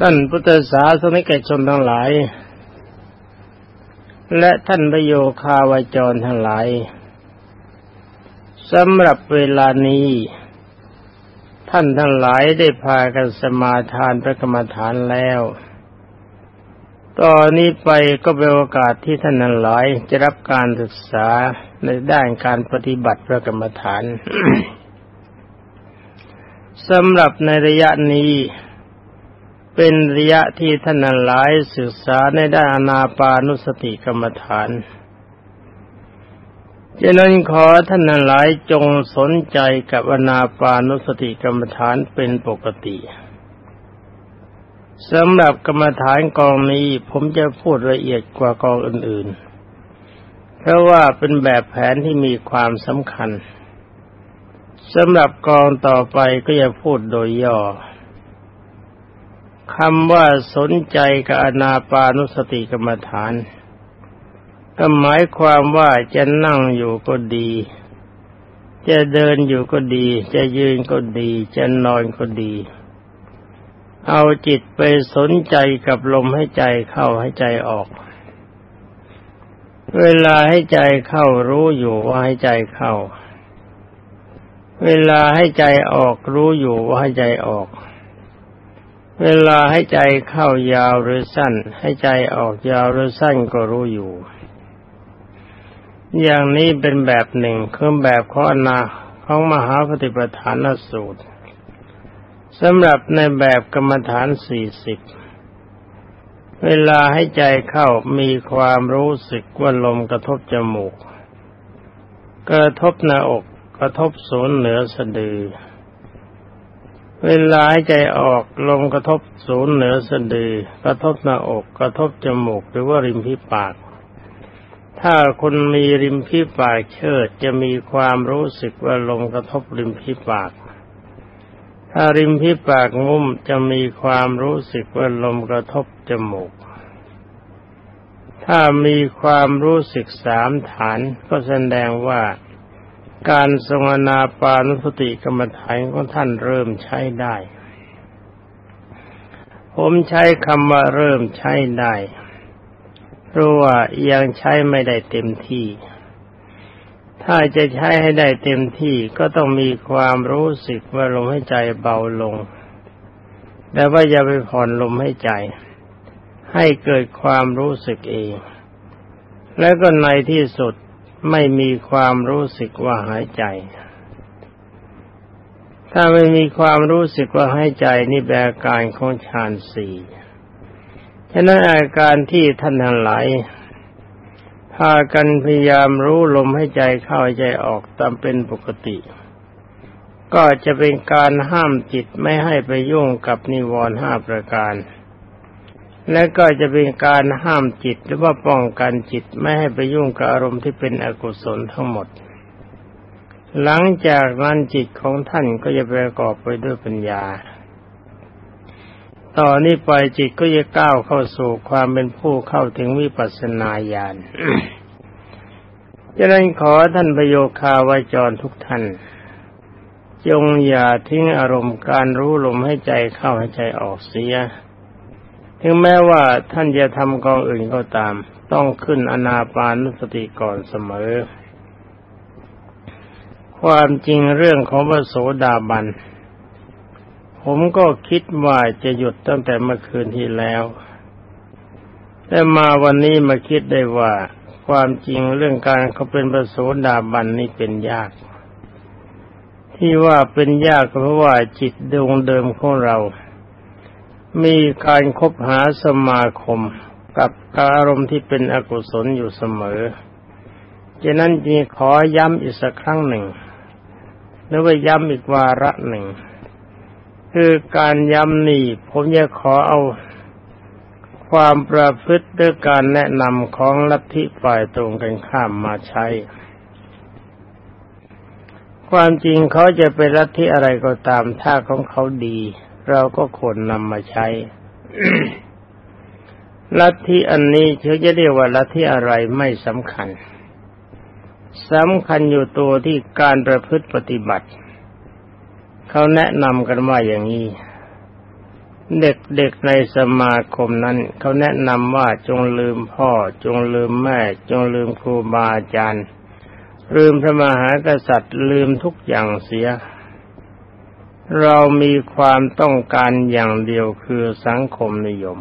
ท่านพุทธศาสนิกชนทั้งหลาย และท่านประโยคาวาจรทั้งหลายสำหรับเวลานี้ ท่านทั้งหลายได้พากันสมาทานพระกรรมฐานแล้วตอนนี้ไปก็เป็นโอกาสที่ท่านทั้งหลายจะรับการศึกษาในด้านการปฏิบัติพระกรรมฐานสำหรับในระยะนี้ เป็นระยะที่ท่านหลายศึกษาในด้านอนาปานุสติกรรมฐานฉะนั้นขอท่านหลายจงสนใจกับอนาปานุสติกรรมฐานเป็นปกติสำหรับกรรมฐานกองนี้ผมจะพูดละเอียดกว่ากองอื่นๆ เพราะว่าเป็นแบบแผนที่มีความสำคัญสำหรับกองต่อไปก็จะพูดโดยย่อ คำว่าสนใจกับอนาปานุสติกรรมฐาน ก็หมายความว่าจะนั่งอยู่ก็ดี จะเดินอยู่ก็ดี จะยืนก็ดี จะนอนก็ดี เอาจิตไปสนใจกับลมให้ใจเข้าให้ใจออก เวลาให้ใจเข้ารู้อยู่ว่าให้ใจเข้า เวลาให้ใจออกรู้อยู่ว่าให้ใจออก เวลาให้ใจเข้ายาวหรือสั้น ให้ใจออกยาวหรือสั้นก็รู้อยู่ อย่างนี้เป็นแบบหนึ่งคือแบบข้อนาของมหาปฏิปทานสูตรสำหรับในแบบกรรมฐานสี่สิบเวลาให้ใจเข้ามีความรู้สึกว่าลมกระทบจมูก กระทบหน้าอก กระทบศูนย์เหนือสะดือ เวลาหายใจออกลมกระทบศูนย์เหนือสะดือกระทบหน้าอกกระทบจมูกหรือว่าริมฝีปาก ถ้าคนมีริมฝีปากเชิดจะมีความรู้สึกว่าลมกระทบริมฝีปาก ถ้าริมฝีปากงุ้มจะมีความรู้สึกว่าลมกระทบจมูก ถ้ามีความรู้สึกสามฐานก็แสดงว่า การทรงนาปานุสติกรรมฐานของท่านเริ่มใช้ได้ ผมใช้คำว่าเริ่มใช้ได้เพราะว่ายังใช้ไม่ได้เต็มที่ ถ้าจะใช้ให้ได้เต็มที่ก็ต้องมีความรู้สึกว่าลมให้ใจเบาลง แต่ว่าอย่าไปผ่อนลมให้ใจ ให้เกิดความรู้สึกเอง แล้วก็ในที่สุด ไม่มีความรู้สึกว่าหายใจ ถ้าไม่มีความรู้สึกว่าหายใจนี่แปลการของฌานสี่ฉะนั้นอาการที่ท่านทั้งหลายพากันพยายามรู้ลมให้ใจเข้าใจออกตามเป็นปกติ ก็จะเป็นการห้ามจิตไม่ให้ไปยุ่งกับนิวรณ์ห้าประการ และก็จะเป็นการห้ามจิตหรือว่าป้องกันจิตไม่ให้ไปยุ่งกับอารมณ์ที่เป็นอกุศลทั้งหมด หลังจากนั้นจิตของท่านก็จะประกอบไปด้วยปัญญา ต่อนนี้ไปจิตก็จะก้าวเข้าสู่ความเป็นผู้เข้าถึงวิปัสสนาญาณจะนั้นขอท่านประโยคาวาจรทุกท่าน จงอย่าทิ้งอารมณ์การรู้ลมให้ใจเข้าให้ใจออกเสีย ถึงแม้ว่าท่านจะทำกองอื่นก็ตาม ต้องขึ้นอนาปานุสติก่อนเสมอ ความจริงเรื่องของพระโสดาบัน ผมก็คิดว่าจะหยุดตั้งแต่เมื่อคืนที่แล้ว แต่มาวันนี้มาคิดได้ว่า ความจริงเรื่องการเขาเป็นพระโสดาบันนี่เป็นยาก ที่ว่าเป็นยากเพราะว่าจิตดวงเดิมของเรา มีการคบหาสมาคมกับอารมณ์ที่เป็นอกุศลอยู่เสมอฉะนั้นจึงขอย้ำอีกสักครั้งหนึ่งหรือว่าย้ำอีกวาระหนึ่ง คือการย้ำนี่ผมจะขอเอาความประพฤติด้วยการแนะนำของลัทธิฝ่ายตรงกันข้ามมาใช้ ความจริงเขาจะเป็นลัทธิอะไรก็ตามถ้าของเขาดี เราก็ควรนำมาใช้ลัทธิอันนี้เชื่อจะเรียกว่าลัทธิอะไรไม่สำคัญสำคัญอยู่ตัวที่การประพฤติปฏิบัติ เขาแนะนำกันว่าอย่างนี้ เด็กๆในสมาคมนั้น เขาแนะนำว่าจงลืมพ่อ จงลืมแม่ จงลืมครูบาอาจารย์ ลืมพระมหากษัตริย์ลืมทุกอย่างเสีย เรามีความต้องการอย่างเดียวคือสังคมนิยม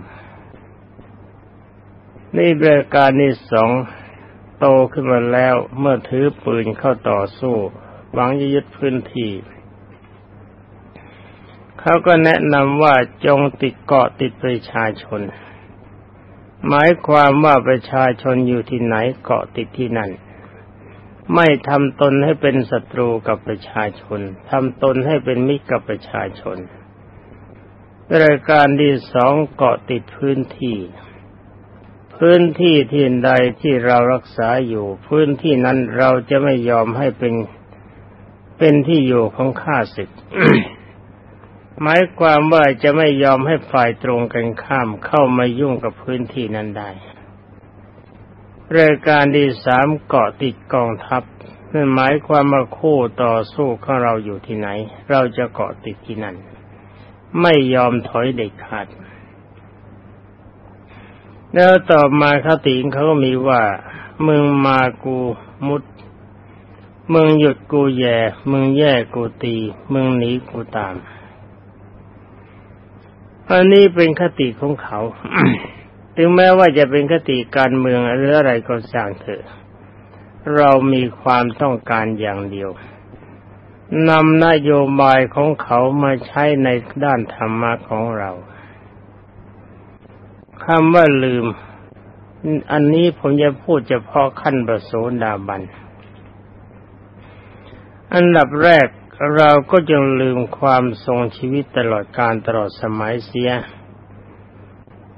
นี่เประการที่สองโตขึ้นมาแล้วเมื่อถือปืนเข้าต่อสู้หวังจะยึดพื้นที่เขาก็แนะนำว่าจงติดเกาะติดประชาชน หมายความว่าประชาชนอยู่ที่ไหนเกาะติดที่นั่น ไม่ทำตนให้เป็นศัตรูกับประชาชนทำตนให้เป็นมิตรกับประชาชนรายการที่สองเกาะติดพื้นที่ พื้นที่ที่ใดที่เรารักษาอยู่ พื้นที่นั้นเราจะไม่ยอมให้เป็นเป็นที่อยู่ของข้าศึกหมายความว่าจะไม่ยอมให้ฝ่ายตรงกันข้ามเข้ามายุ่งกับพื้นที่นั้นได้ รายการที่สามเกาะติดกองทัพนั่นหมายความว่าคู่ต่อสู้ของเราอยู่ที่ไหน เราจะเกาะติดที่นั่น ไม่ยอมถอยเด็ดขาด แล้วต่อมาคติงเขาก็มีว่า มึงมากูมุด มึงหยุดกูแย่ มึงแย่กูตี มึงหนีกูตาม อันนี้เป็นคติของเขา ถึงแม้ว่าจะเป็นคติการเมืองหรืออะไรก็สร้างเถอะ เรามีความต้องการอย่างเดียวนำนโยบายของเขามาใช้ในด้านธรรมะของเราคำว่าลืม อันนี้ผมจะพูดเฉพาะขั้นประโสดาบัน อันดับแรกเราก็จงลืมความทรงชีวิตตลอดการตลอดสมัยเสีย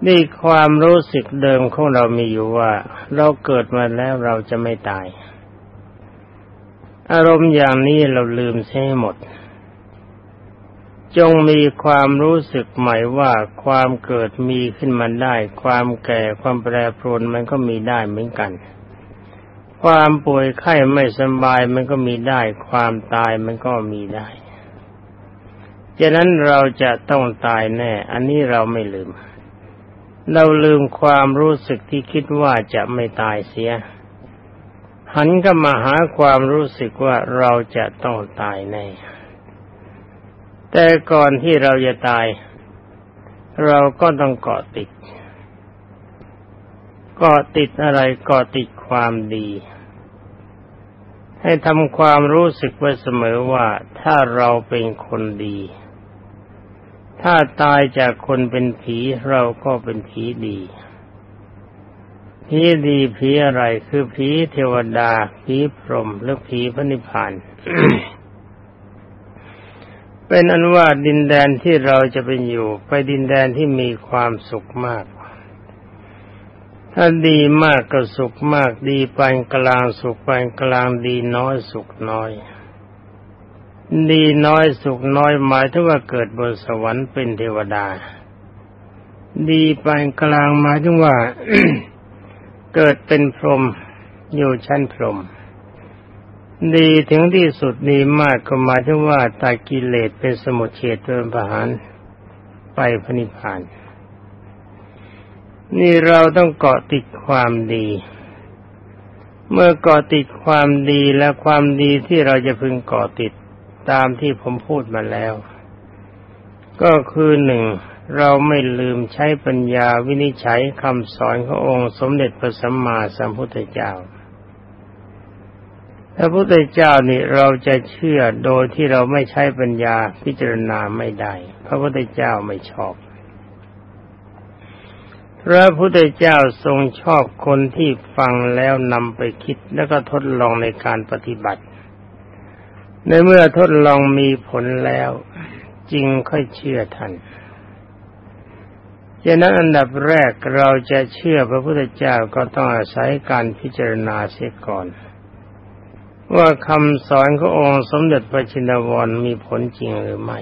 นี่ความรู้สึกเดิมของเรามีอยู่ว่า เราเกิดมาแล้วเราจะไม่ตาย อารมณ์อย่างนี้เราลืมใช้หมด จงมีความรู้สึกใหม่ว่าความเกิดมีขึ้นมาได้ ความแก่ความแปรปรวนมันก็มีได้เหมือนกัน ความป่วยไข้ไม่สบายมันก็มีได้ ความตายมันก็มีได้ฉะนั้นเราจะต้องตายแน่ อันนี้เราไม่ลืม เราลืมความรู้สึกที่คิดว่าจะไม่ตายเสีย หันก็มาหาความรู้สึกว่าเราจะต้องตายแน่แต่ก่อนที่เราจะตาย เราก็ต้องเกาะติดเกาะติดอะไรเกาะติดความดี ให้ทำความรู้สึกไว้เสมอว่าถ้าเราเป็นคนดี ถ้าตายจากคนเป็นผีเราก็เป็นผีดีผีดีผีอะไรคือผีเทวดาผีพรหมหรือผีพระนิพพาน เป็นอันว่าดินแดนที่เราจะเป็นอยู่ ไปดินแดนที่มีความสุขมาก ถ้าดีมากก็สุขมากดีปานกลางสุขปานกลางดีน้อยสุขน้อย ดีน้อยสุขน้อยหมายถึงว่าเกิดบนสวรรค์เป็นเทวดา ดีปานกลางหมายถึงว่า เกิดเป็นพรหมอยู่ชั้นพรหมดีถึงที่สุดดีมากก็หมายถึงว่าตากิเลสเป็นสมุทเฉดเป็นประหารไปพระนิพพาน นี่เราต้องเกาะติดความดี เมื่อเกาะติดความดีและความดีที่เราจะพึงเกาะติด ตามที่ผมพูดมาแล้ว ก็คือหนึ่งเราไม่ลืมใช้ปัญญาวินิจฉัยคำสอนขององค์สมเด็จพระสัมมาสัมพุทธเจ้าพระพุทธเจ้านี่เราจะเชื่อโดยที่เราไม่ใช้ปัญญาพิจารณาไม่ได้ พระพุทธเจ้าไม่ชอบ พระพุทธเจ้าทรงชอบคนที่ฟังแล้วนำไปคิดแล้วก็ทดลองในการปฏิบัติ ในเมื่อทดลองมีผลแล้วจริงค่อยเชื่อท่านฉะนั้นอันดับแรกเราจะเชื่อพระพุทธเจ้าก็ต้องอาศัยการพิจารณาเสียก่อน ว่าคำสอนขององค์สมเด็จพระชินวรมีผลจริงหรือไม่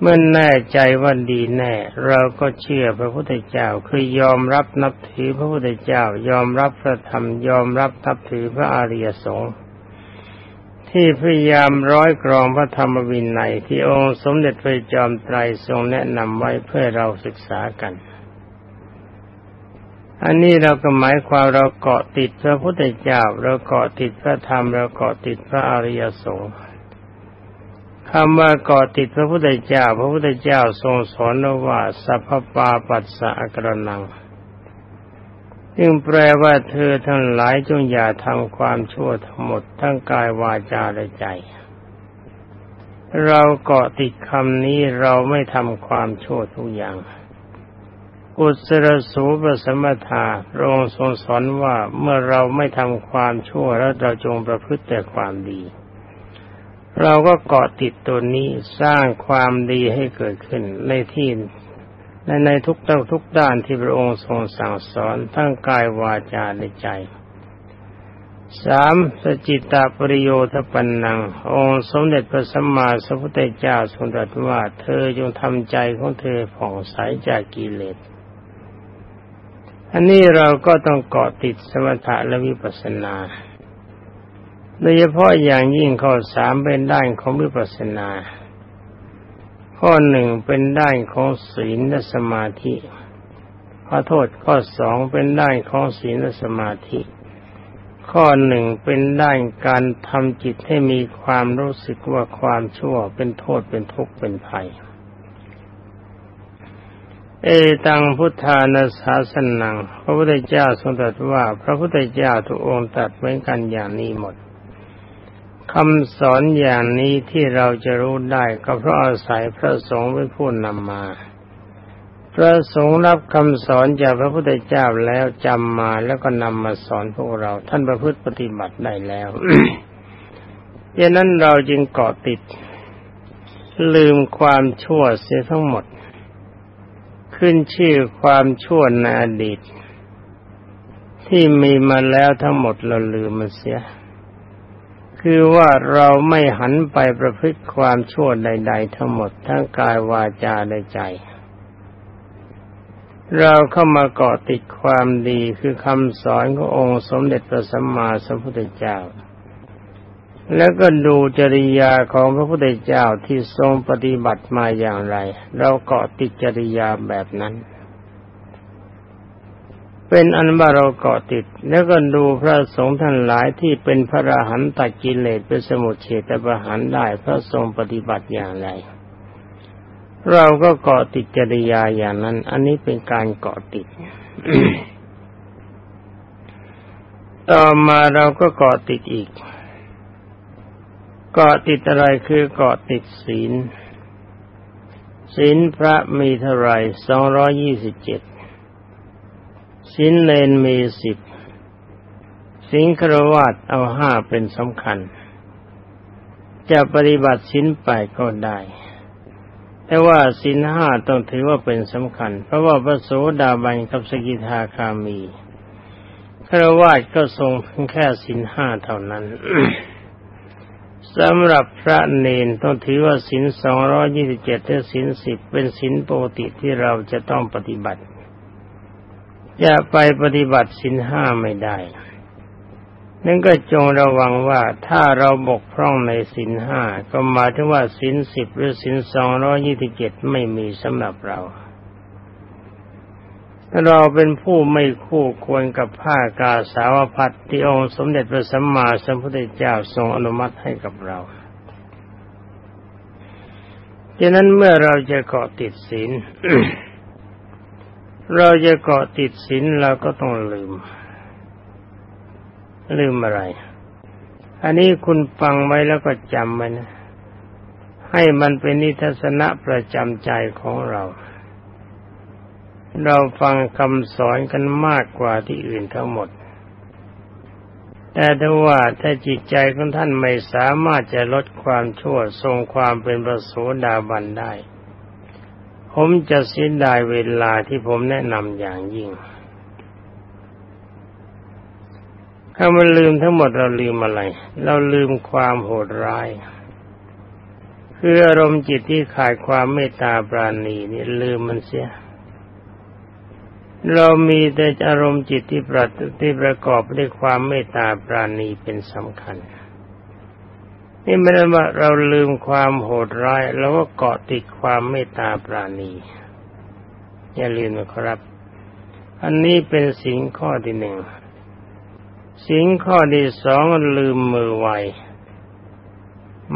เมื่อแน่ใจว่าดีแน่ เราก็เชื่อพระพุทธเจ้าคือยอมรับนับถือพระพุทธเจ้ายอมรับพระธรรมยอมรับนับถือพระอริยสงฆ์ ที่พยายามร้อยกรองพระธรรมวินัยที่องค์สมเด็จพระจอมไตรทรงแนะนำไว้เพื่อเราศึกษากัน อันนี้เราก็หมายความเราเกาะติดพระพุทธเจ้าเราเกาะติดพระธรรมเราเกาะติดพระอริยสงฆ์คำว่าเกาะติดพระพุทธเจ้า พระพุทธเจ้าทรงสอนว่าสัพพปาปัสสะกรนัง จึงแปลว่าเธอทั้งหลายจงอย่าทำความชั่วทั้งหมดทั้งกายวาจาและใจ เราเกาะติดคำนี้เราไม่ทำความชั่วทุกอย่างอุสรสูปสมถาพระองค์ทรงสอนว่าเมื่อเราไม่ทำความชั่วแล้วเราจงประพฤติแต่ความดี เราก็เกาะติดตัวนี้สร้างความดีให้เกิดขึ้นในที่ ในในทุกต้ทุกด้านที่พระองค์ทรงสั่งสอนทั้งกายวาจาในใจสามสจิตตปริโยทปันนัง องค์สมเด็จพระสัมมาสัมพุทธเจ้าทรงตรัสว่าเธอจงทำใจของเธอผ่องใสจากกิเลส อันนี้เราก็ต้องเกาะติดสมถะและวิปัสสนาโดยเฉพาะอย่างยิ่งข้อสามเป็นด้านของวิปัสสนา ข้อหนึ่งเป็นด้านของศีลและสมาธิขอโทษข้อสองเป็นด้านของศีลและสมาธิ ข้อหนึ่งเป็นด้านการทำจิตให้มีความรู้สึกว่าความชั่วเป็นโทษเป็นทุกข์เป็นภัย เอตังพุทธานาสาสนัง พระพุทธเจ้าทรงตรัสว่า พระพุทธเจ้าทุกองค์ตรัสเหมือนกันอย่างนี้หมด คำสอนอย่างนี้ที่เราจะรู้ได้ก็เพราะอาศัยพระสงฆ์เป็นผู้นำมา พระสงฆ์รับคำสอนจากพระพุทธเจ้าแล้วจำมาแล้วก็นำมาสอนพวกเรา ท่านประพฤติปฏิบัติได้แล้วดังนั้นเราจึงเกาะติด ลืมความชั่วเสียทั้งหมด ขึ้นชื่อความชั่วในอดีต ที่มีมาแล้วทั้งหมดเราลืมมันเสีย คือว่าเราไม่หันไปประพฤติความชั่วใด ๆ ทั้งหมดทั้งกายวาจาและใจ เราเข้ามาเกาะติดความดีคือคำสอนขององค์สมเด็จพระสัมมาสัมพุทธเจ้า แล้วก็ดูจริยาของพระพุทธเจ้าที่ทรงปฏิบัติมาอย่างไร เราเกาะติดจริยาแบบนั้น เป็นอันว่าเราเกาะติด แล้วก็ดูพระสงฆ์ท่านหลายที่เป็นพระราหันตัดกิเลสเป็นสมุทเฉตประหารได้พระทรงปฏิบัติอย่างไร เราก็เกาะติดจริยาอย่างนั้น อันนี้เป็นการเกาะติด ต่อมาเราก็เกาะติดอีก เกาะติดอะไรคือเกาะติดศีลศีลพระมีเท่าไรสองร้อยี่สิบเจ็ด สินเลนมีสิบสิงครวัตเอาห้าเป็นสำคัญ จะปฏิบัติสินไปก็ได้ แต่ว่าสินห้าต้องถือว่าเป็นสำคัญ เพราะว่าพระโสดาบันกับสกิทาคามีครวาตก็ทรงเพียงแค่สินห้าเท่านั้นสำหรับพระเนนต้องถือว่าสินสองร้อยี่สิบเจ็ดและสินสิบเป็นสินปกติที่เราจะต้องปฏิบัติ จะไปปฏิบัติสินห้าไม่ได้ นั่นก็จงระวังว่าถ้าเราบกพร่องในสินห้าก็หมายถึงว่าสินสิบหรือสินสองร้อยี่สิบเจ็ดไม่มีสำหรับเราเราเป็นผู้ไม่คู่ควรกับผ้ากาสาวพัดที่องค์สมเด็จพระสัมมาสัมพุทธเจ้าทรงอนุมัติให้กับเราดังนั้นเมื่อเราจะเกาะติดศีล เราจะเกาะติดศีลเราก็ต้องลืม ลืมอะไร อันนี้คุณฟังไว้แล้วก็จำไว้นะให้มันเป็นนิทัศนะประจำใจของเรา เราฟังคำสอนกันมากกว่าที่อื่นทั้งหมด แต่ถ้าว่าถ้าจิตใจของท่านไม่สามารถจะลดความชั่วทรงความเป็นประโสดาบันได้ ผมจะเสียดายเวลาที่ผมแนะนำอย่างยิ่งถ้ามันลืมทั้งหมดเราลืมอะไร เราลืมความโหดร้าย คืออารมณ์จิตที่ขาดความเมตตาปราณีนี่ลืมมันเสีย เรามีแต่อารมณ์จิตที่ประที่ประกอบด้วยความเมตตาปราณีเป็นสำคัญ นี่ไม่ได้ว่าเราลืมความโหดร้ายแล้วก็เกาะติดความเมตตาปราณีอย่าลืมนะครับ อันนี้เป็นสิ่งข้อที่หนึ่งสิ่งข้อที่สองลืมมือไว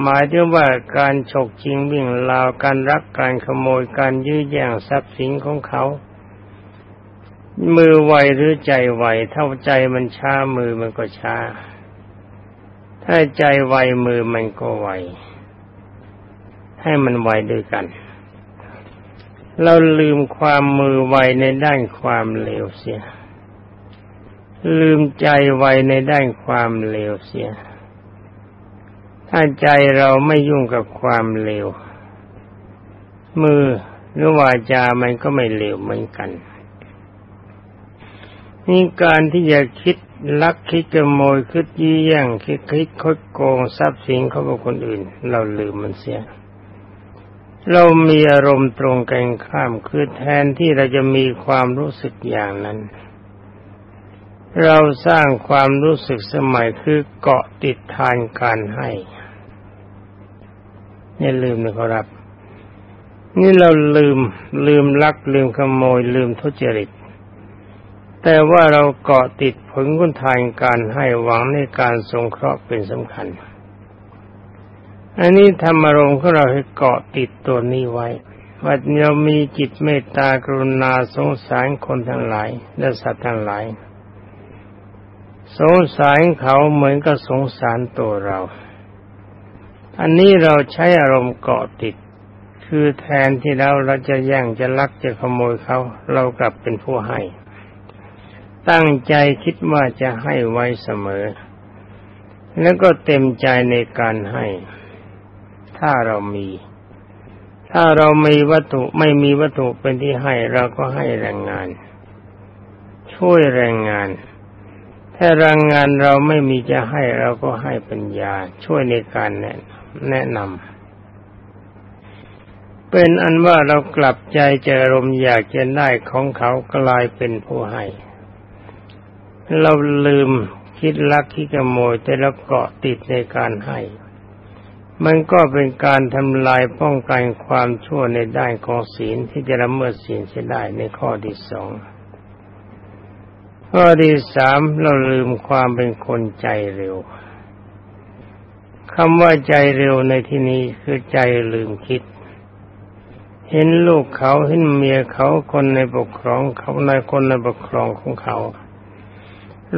หมายถึงว่าการฉกชิงวิ่งราวการรักการขโมยการยื้อแย่งทรัพย์สินของเขา มือไวหรือใจไวเท่าใจมันช้ามือมันก็ช้า ถ้าใจไวมือมันก็ไว ให้มันไวด้วยกัน เราลืมความมือไวในด้านความเลวเสีย ลืมใจไวในด้านความเลวเสีย ถ้าใจเราไม่ยุ่งกับความเลว มือหรือวาจามันก็ไม่เลวเหมือนกัน นี่การที่จะคิดลักคิดขโมยคิดยี่แย่งคิดคิดคดโกงทรัพย์สินของคนอื่น เราลืมมันเสีย เรามีอารมณ์ตรงกันข้ามคือแทนที่เราจะมีความรู้สึกอย่างนั้น เราสร้างความรู้สึกสมัยคือเกาะติดทานการให้อย่าลืมนะครับ นี่เราลืมลืมลักลืมขโมยลืมทุจริต แต่ว่าเราเกาะติดผลคุณทานการให้หวังในการสงเคราะห์เป็นสำคัญ อันนี้ธรรมารมณ์ของเราให้เกาะติดตัวนี้ไว้ว่าเรามีจิตเมตตากรุณาสงสารคนทั้งหลาย และสัตว์ทั้งหลาย สงสารเขาเหมือนกับสงสารตัวเรา อันนี้เราใช้อารมณ์เกาะติด คือแทนที่เราเราจะแย่งจะลักจะขโมยเขา เรากลับเป็นผู้ให้ ตั้งใจคิดว่าจะให้ไว้เสมอ แล้วก็เต็มใจในการให้ ถ้าเรามี ถ้าเรามีวัตถุไม่มีวัตถุเป็นที่ให้เราก็ให้แรงงาน ช่วยแรงงาน ถ้าแรงงานเราไม่มีจะให้เราก็ให้ปัญญา ช่วยในการแนะแนะนำเป็นอันว่าเรากลับใจเจอรมอยากจะได้ของเขากลายเป็นผู้ให้ เราลืมคิดลักคิดขโมยแต่เราเกาะติดในการให้ มันก็เป็นการทำลายป้องกันความชั่วในด้านของศีลที่จะละเมิดศีลเสียได้ในข้อที่สองข้อที่สามเราลืมความเป็นคนใจเร็วคำว่าใจเร็วในที่นี้คือใจลืมคิด เห็นลูกเขาเห็นเมียเขาคนในปกครองเขาในคนในปกครองของเขา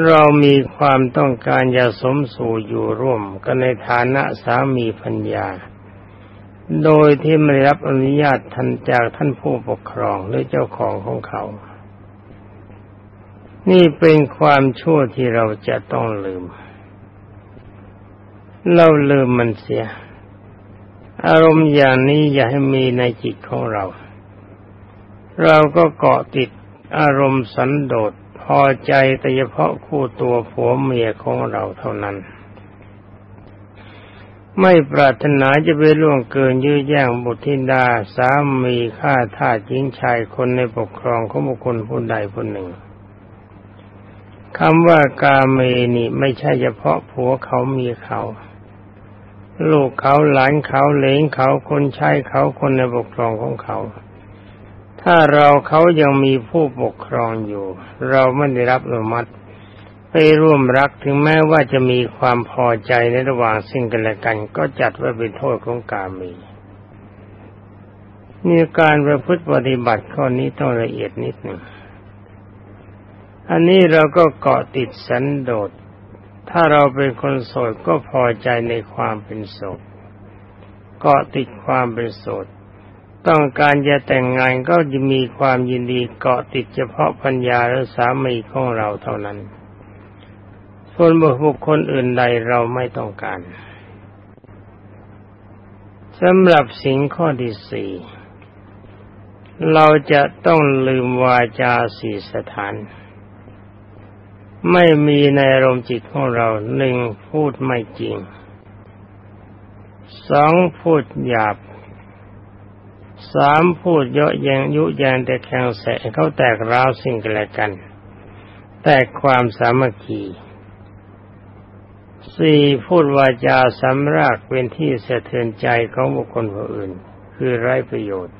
เรามีความต้องการจะสมสู่อยู่ร่วมกันในฐานะสามีพัญญา โดยที่ไม่รับอนุญาตทันจากท่านผู้ปกครองหรือเจ้าของของเขา นี่เป็นความชั่วที่เราจะต้องลืม เราลืมมันเสีย อารมณ์อย่างนี้อย่าให้มีในจิตของเรา เราก็เกาะติดอารมณ์สันโดษ พอใจแต่เฉพาะคู่ตัวผัวเมียของเราเท่านั้น ไม่ปรารถนาจะไปล่วงเกินยื้อแย่งบุตรธิดาสามีฆ่าทาสหญิงชายคนในปกครองของบุคคลผู้ใดผู้หนึ่งคำว่ากาเมนี่ไม่ใช่เฉพาะผัวเขามีเขา ลูกเขาหลานเขาเลงเขาคนใช้เขาคนในปกครองของเขา ถ้าเราเขายังมีผู้ปกครองอยู่ เราไม่ได้รับอนุมัติไปร่วมรักถึงแม้ว่าจะมีความพอใจในระหว่างสิ่งกันและกัน ก็จัดว่าเป็นโทษของกามีมีการประพฤติปฏิบัติข้อนี้ต้องละเอียดนิดหนึ่งอันนี้เราก็เกาะติดสันโดษ ถ้าเราเป็นคนโสดก็พอใจในความเป็นโสด เกาะติดความเป็นโสด ต้องการจะแต่งงานก็จะมีความยินดีเกาะติดเฉพาะพัญญาหรือสามีของเราเท่านั้นส่วนบุคคลอื่นใดเราไม่ต้องการสำหรับสิ่งข้อที่สี่เราจะต้องลืมวาจาสี่สถาน ไม่มีในอารมจิตของเราหนึ่งพูดไม่จริงสองพูดหยาบ สามพูดเยอะแยงยุแยงแต่แข่งแสเขาแตกร้าวสิ่งกันและกัน แตกความสามัคคีสี่พูดวาจาสำรากเป็นที่สะเทือนใจของบุคคลผู้อื่น คือไร้ประโยชน์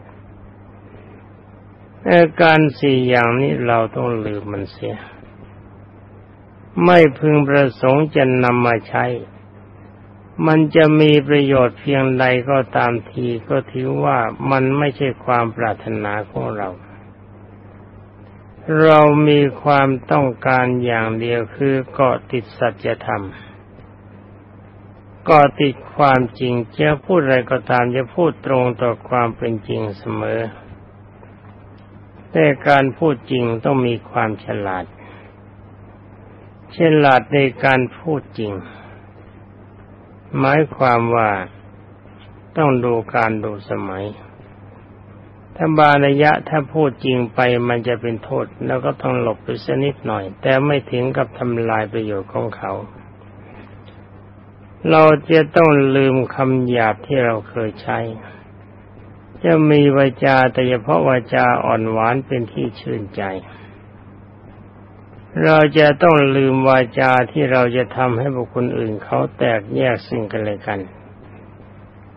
อาการสี่อย่างนี้เราต้องลืมมันเสีย ไม่พึงประสงค์จะนำมาใช้ มันจะมีประโยชน์เพียงใดก็ตามทีก็ถือว่ามันไม่ใช่ความปรารถนาของเรา เรามีความต้องการอย่างเดียวคือเกาะติดสัจธรรมก็ติดความจริงจะพูดอะไรก็ตามจะพูดตรงต่อความเป็นจริงเสมอ แต่การพูดจริงต้องมีความฉลาด ฉลาดในการพูดจริง หมายความว่าต้องดูการดูสมัย ถ้าบาระยะถ้าพูดจริงไปมันจะเป็นโทษ แล้วก็ต้องหลบไปสักนิดหน่อย แต่ไม่ถึงกับทำลายประโยชน์ของเขา เราจะต้องลืมคำหยาบที่เราเคยใช้ จะมีวาจาแต่เฉพาะวาจาอ่อนหวานเป็นที่ชื่นใจ เราจะต้องลืมวาจาที่เราจะทำให้บุคคลอื่นเขาแตกแยกสิ่งกันเลยกัน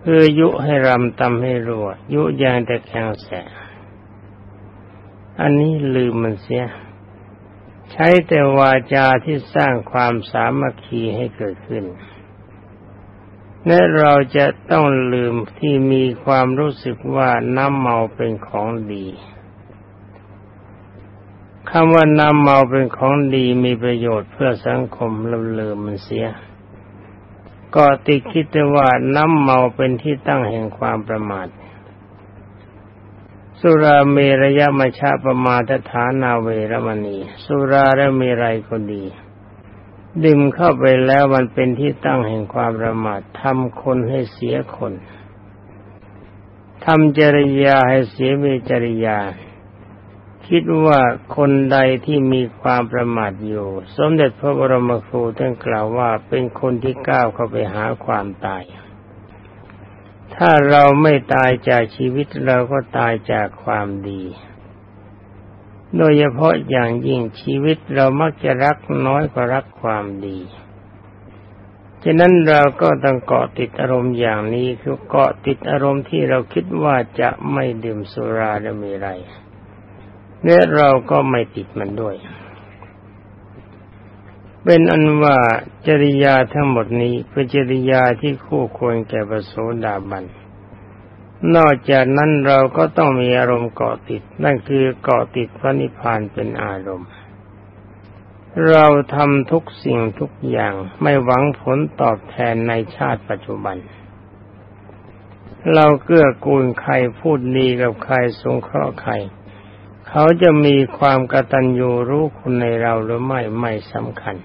คือยุให้รำตำให้รัวยุยางแต่แข็งแส อันนี้ลืมมันเสีย ใช้แต่วาจาที่สร้างความสามัคคีให้เกิดขึ้นและเราจะต้องลืมที่มีความรู้สึกว่าน้ำเมาเป็นของดี คำว่าน้ำเมาเป็นของดีมีประโยชน์เพื่อสังคมเราลืมมันเสีย ก็ติดคิดว่าน้ำเมาเป็นที่ตั้งแห่งความประมาท สุราเมรยมชาประมาทฐานาเวรมณี สุราและเมรัยก็ดี ดื่มเข้าไปแล้วมันเป็นที่ตั้งแห่งความประมาททำคนให้เสียคนทำจริยาให้เสียเวจริยา คิดว่าคนใดที่มีความประมาทอยู่ สมเด็จพระบรมครูท่านกล่าวว่าเป็นคนที่ก้าวเข้าไปหาความตาย ถ้าเราไม่ตายจากชีวิตเราก็ตายจากความดี โดยเฉพาะอย่างยิ่งชีวิตเรามักจะรักน้อยกว่ารักความดีฉะนั้นเราก็ต้องเกาะติดอารมณ์อย่างนี้คือเกาะติดอารมณ์ที่เราคิดว่าจะไม่ดื่มสุราจะมีไร เนี่ยเราก็ไม่ติดมันด้วย เป็นอันว่าจริยาทั้งหมดนี้เป็นจริยาที่คู่ควรแก่ประโสดาบัน นอกจากนั้นเราก็ต้องมีอารมณ์เกาะติด นั่นคือเกาะติดพระนิพพานเป็นอารมณ์ เราทำทุกสิ่งทุกอย่างไม่หวังผลตอบแทนในชาติปัจจุบันเราเกื้อกูลใครพูดดีกับใครสงเคราะห์ใคร เขาจะมีความกตัญญูรู้คุณในเราหรือไม่ไม่สำคัญ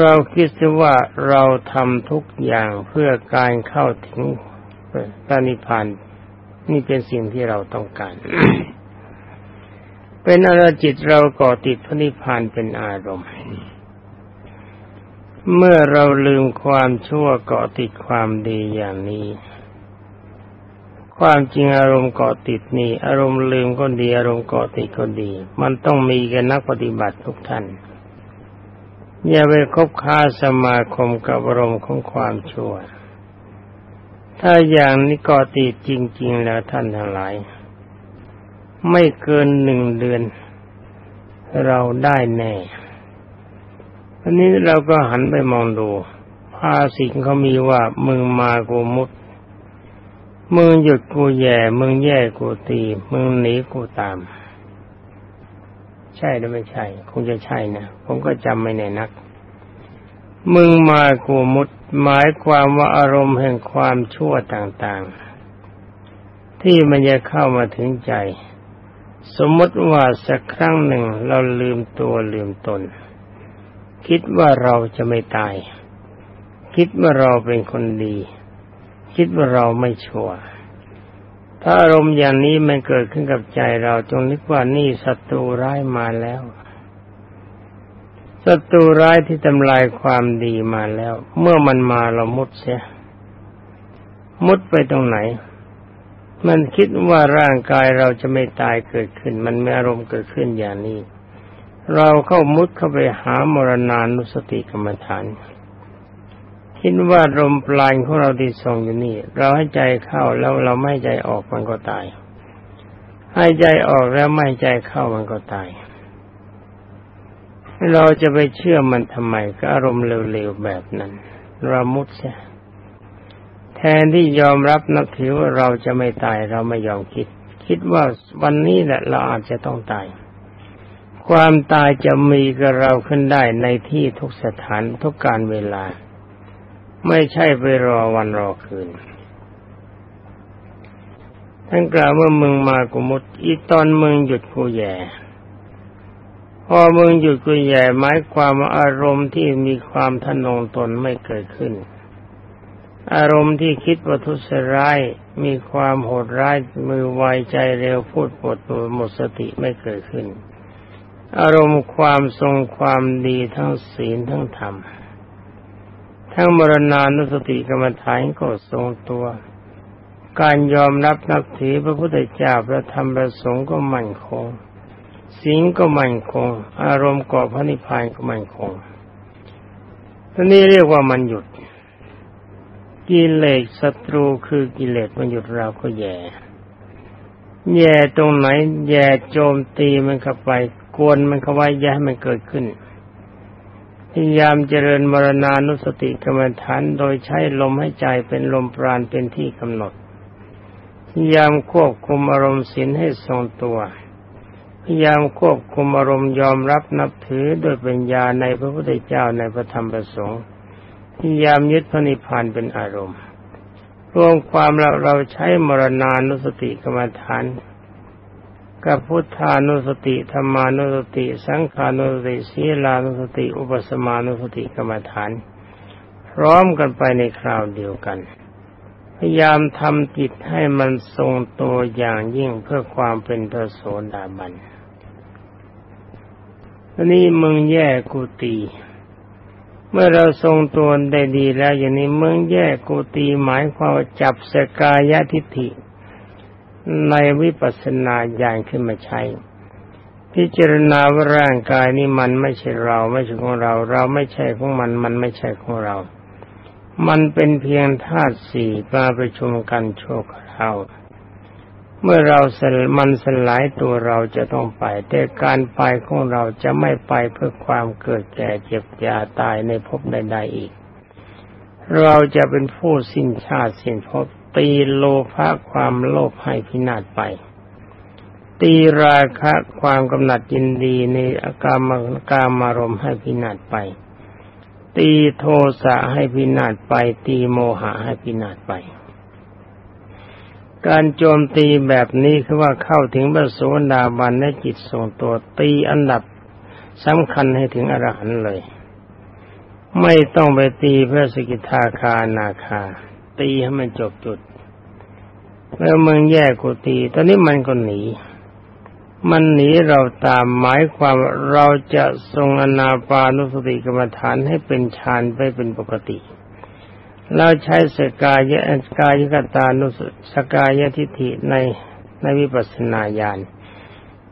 เราคิดว่าเราทำทุกอย่างเพื่อการเข้าถึงพระนิพพานนี่เป็นสิ่งที่เราต้องการ เป็นอารจิตเราก่อติดพระนิพพานเป็นอารมณ์ เมื่อเราลืมความชั่วเกาะติดความดีอย่างนี้ ความจริงอารมณ์เกาะติดนี่ อารมณ์ลืมก็ดี อารมณ์เกาะติดก็ดี มันต้องมีกันนักปฏิบัติทุกท่านอย่าไปคบค้าสมาคมกับอารมณ์ของความชั่ว ถ้าอย่างนี้ก็ติดจริง ๆ แล้วท่านทั้งหลาย ไม่เกินหนึ่งเดือน เราได้แน่อันนี้เราก็หันไปมองดูภาสิงเขามีว่ามึงมากูมุด มึงหยุดกูแย่ มึงแย่กูตี มึงหนีกูตาม ใช่หรือไม่ใช่ คงจะใช่นะผมก็จำไม่แน่นัก มึงมากูมุด หมายความว่าอารมณ์แห่งความชั่วต่างๆ ที่มันจะเข้ามาถึงใจ สมมติว่าสักครั้งหนึ่งเราลืมตัวลืมตน คิดว่าเราจะไม่ตาย คิดว่าเราเป็นคนดี คิดว่าเราไม่ชั่ว ถ้าอารมณ์อย่างนี้มันเกิดขึ้นกับใจเราจงนึกว่านี่ศัตรูร้ายมาแล้วศัตรูร้ายที่ทำลายความดีมาแล้ว เมื่อมันมาเรามุดเสีย มุดไปตรงไหน มันคิดว่าร่างกายเราจะไม่ตายเกิดขึ้น มันมีอารมณ์เกิดขึ้นอย่างนี้ เราเข้ามุดเข้าไปหามรณานุสติกรรมฐาน คิดว่าลมปราณของเราที่ส่งอยู่นี่ เราให้ใจเข้าแล้วเราไม่ใจออกมันก็ตาย ให้ใจออกแล้วไม่ใจเข้ามันก็ตาย เราจะไปเชื่อมันทำไมก็อารมณ์เร็วๆแบบนั้น เรามุดเสแทนที่ยอมรับนับถือว่าเราจะไม่ตายเราไม่ยอมคิด คิดว่าวันนี้แหละเราอาจจะต้องตาย ความตายจะมีกับเราขึ้นได้ในที่ทุกสถานทุกการเวลา ไม่ใช่ไปรอวันรอคืน ท่านกล่าวว่ามึงมากุมุตอีตอนมึงหยุดกูแย่ พอมึงหยุดกูแย่หมายความว่าอารมณ์ที่มีความทนงตนไม่เกิดขึ้น อารมณ์ที่คิดว่าทุษร้ายมีความโหดร้ายมือไวใจเร็วพูดปดตัวหมดสติไม่เกิดขึ้น อารมณ์ความทรงความดีทั้งศีลทั้งธรรม ทั้งมรณานุสติกรรมฐานก็ทรงตัว การยอมรับนับถือพระพุทธเจ้าพระธรรมพระสงฆ์ก็มั่นคงสิ่งก็มั่นคง อารมณ์ก่อพระนิพพานก็มั่นคงทีนี้เรียกว่ามันหยุด กิเลสศัตรูคือกิเลสมันหยุดเราก็แย่ แย่ตรงไหน แย่โจมตีมันเข้าไป กวนมันเข้าไว้ย่ให้มันเกิดขึ้น พยายามเจริญมรณานุสติกรรมฐานโดยใช้ลมให้ใจเป็นลมปราณเป็นที่กำหนด พยายามควบคุมอารมณ์ศีลให้ทรงตัว พยายามควบคุมอารมณ์ยอมรับนับถือโดยปัญญาในพระพุทธเจ้าในพระธรรมประสงค์ พยายามยึดพระนิพพานเป็นอารมณ์ รวมความเราเราใช้มรณานุสติกรรมฐาน กับพุทธานุสติธรรมานุสติ สังขานุสติศีลานุสติ อุปสมานุสติกรรมฐาน พร้อมกันไปในคราวเดียวกัน พยายามทำจิตให้มันทรงตัวอย่างยิ่งเพื่อความเป็นพระโสดาบันอันนี้มึงแย่กูตีเมื่อเราทรงตัวได้ดีแล้วอย่างนี้มืองแยกกุตีหมายความจับสกายทิฏฐิ ในวิปัสสนาญาณขึ้นมาใช้ พิจารณาว่าร่างกายนี้มันไม่ใช่เราไม่ใช่ของเรา เราไม่ใช่ของมัน มันไม่ใช่ของเรา มันเป็นเพียงธาตุสี่มาประชุมกันโชคเราเมื่อเราสมันสลายตัวเราจะต้องไป แต่การไปของเราจะไม่ไปเพื่อความเกิดแก่เจ็บยาตายในภพใดๆอีก เราจะเป็นผู้สิ้นชาติสิ้นภพ ตีโลภะความโลภให้พินาศไป ตีราคะความกำหนัดยินดีในอากามกามารมให้พินาศไป ตีโทสะให้พินาศไป ตีโมหะให้พินาศไป การโจมตีแบบนี้คือว่าเข้าถึงพระโสดาบันและจิตทรงตัวตีอันดับสำคัญให้ถึงอรหันต์เลย ไม่ต้องไปตีพระสกิทาคานาคา ตีให้มันจบจุดเมื่อมึงแยกกูตี ตอนนี้มันก็หนี มันหนีเราตามหมายความเราจะทรงอนาปานุสติกรรมฐานให้เป็นฌานไปเป็นปกติเราใช้สกายะกายกตานุสกายทิฏฐิในในวิปัสสนาญาณ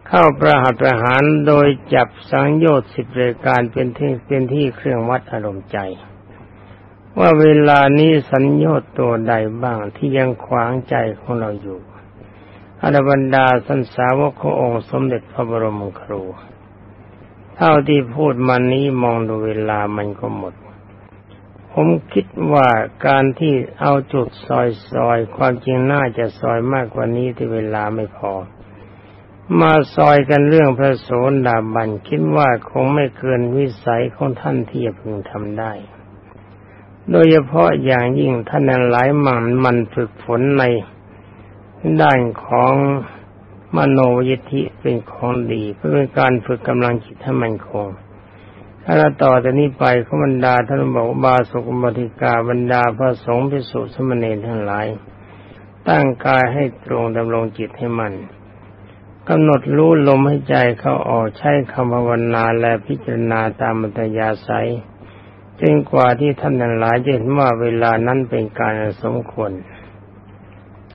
เข้าประหัตประหารโดยจับสังโยชน์สิบรายการเป็นที่เป็นที่เครื่องวัดอารมณ์ใจ ว่าเวลานี้สัญญาตัวใดบ้างที่ยังขวางใจของเราอยู่อรบรรดาสันสาวกขององค์สมเด็จพระบรมครู เท่าที่พูดมานี้มองดูเวลามันก็หมด ผมคิดว่าการที่เอาจุดซอยซอยความจริงน่าจะซอยมากกว่านี้ที่เวลาไม่พอ มาซอยกันเรื่องพระโสดาบันคิดว่าคงไม่เกินวิสัยของท่านที่จะพึงทำได้ โดยเฉพาะอย่างยิ่งท่านหลายมันมันฝึกฝนในด้านของมโนยิทธิเป็นของดีเพื่อเป็นการฝึกกำลังจิตให้มันคง ถ้าเราต่อจากนี้ไปขบรรดาท่านบอกบาสุกมติกาบรรดาพระสงฆ์พิสุสมณีทั้งหลาย ตั้งกายให้ตรงดำรงจิตให้มันกำหนดรู้ลมให้ใจเข้าออกใช้คำภาวนาและพิจารณาตามมัตยาศัย จนกว่าที่ท่านทั้งหลายจะเห็นว่าเวลานั้นเป็นการสมควร